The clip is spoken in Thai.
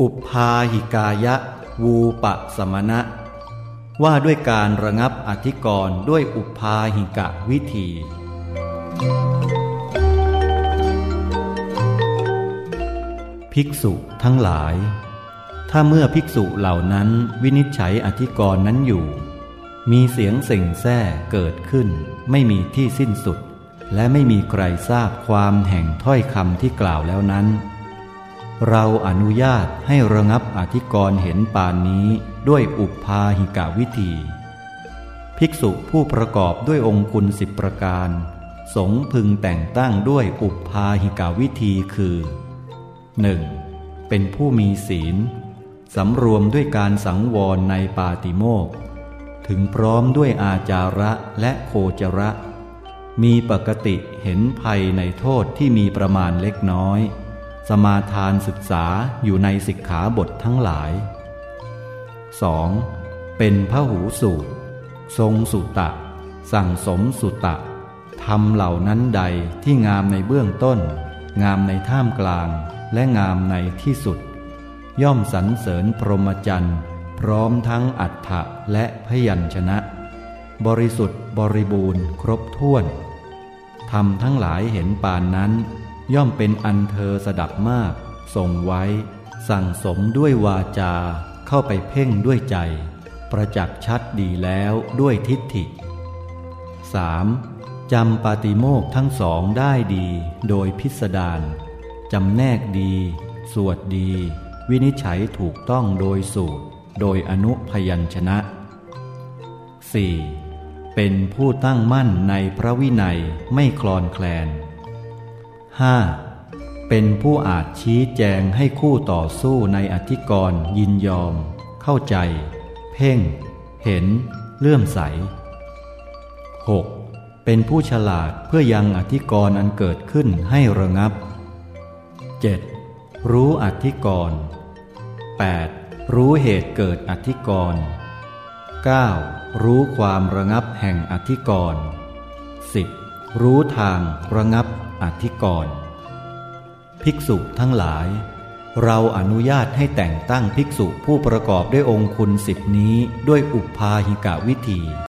อุปาหิกายะ วูปะสมณะ ว่าด้วยการระงับอธิกรณ์ด้วยอุปาหิกะวิธี ภิกษุทั้งหลาย ถ้าเมื่อภิกษุเหล่านั้นวินิจฉัยอธิกรณ์นั้นอยู่ มีเสียงเส่งแซ่เกิดขึ้น ไม่มีที่สิ้นสุด และไม่มีใครทราบความแห่งถ้อยคำที่กล่าวแล้วนั้น เราอนุญาตให้ระงับอธิกรณ์เห็นปานนี้ด้วยอุปาหิกาวิธี ภิกษุผู้ประกอบด้วยองคุณสิบประการ สงพึงแต่งตั้งด้วยอุปาหิกาวิธีคือ 1. เป็นผู้มีศีล สำรวมด้วยการสังวรในปาติโมกถึงพร้อมด้วยอาจาระและโคจระ มีปกติเห็นภัยในโทษที่มีประมาณเล็กน้อย สมาทานศึกษาอยู่ในสิกขาบททั้งหลาย 2. เป็นพระหูสูตร ทรงสุตะ สั่งสมสุตะทำเหล่านั้นใดที่งามในเบื้องต้น งามในท่ามกลางและงามในที่สุด ย่อมสรรเสริญพรหมจรรย์พร้อมทั้งอัฏฐะและพยัญชนะ บริสุทธิ์บริบูรณ์ครบถ้วนทำทั้งหลายเห็นปานนั้น ย่อมเป็นอันเธอสดับมากทรงไว้ สั่งสมด้วยวาจาเข้าไปเพ่งด้วยใจ ประจักษ์ชัดดีแล้วด้วยทิฏฐิ 3. จำปาติโมกทั้งสองได้ดีโดยพิสดารจำแนกดี สวดดี วินิจฉัยถูกต้องโดยสูตร โดยอนุพยัญชนะ 4. เป็นผู้ตั้งมั่นในพระวินัยไม่คลอนแคลน 5. เป็นผู้อาจชี้แจงให้คู่ต่อสู้ในอธิกรณ์ยินยอม เข้าใจ เพ่ง เห็น เลื่อมใส 6. เป็นผู้ฉลาดเพื่อยังอธิกรณ์อันเกิดขึ้นให้ระงับ 7. รู้อธิกรณ์ 8. รู้เหตุเกิดอธิกรณ์ 9. รู้ความระงับแห่งอธิกรณ์ 10. รู้ทางระงับ อธิกรณ์ภิกษุทั้งหลาย เราอนุญาตให้แต่งตั้งภิกษุผู้ประกอบด้วยองค์คุณสิบนี้ด้วยอุปาหิกะวิธี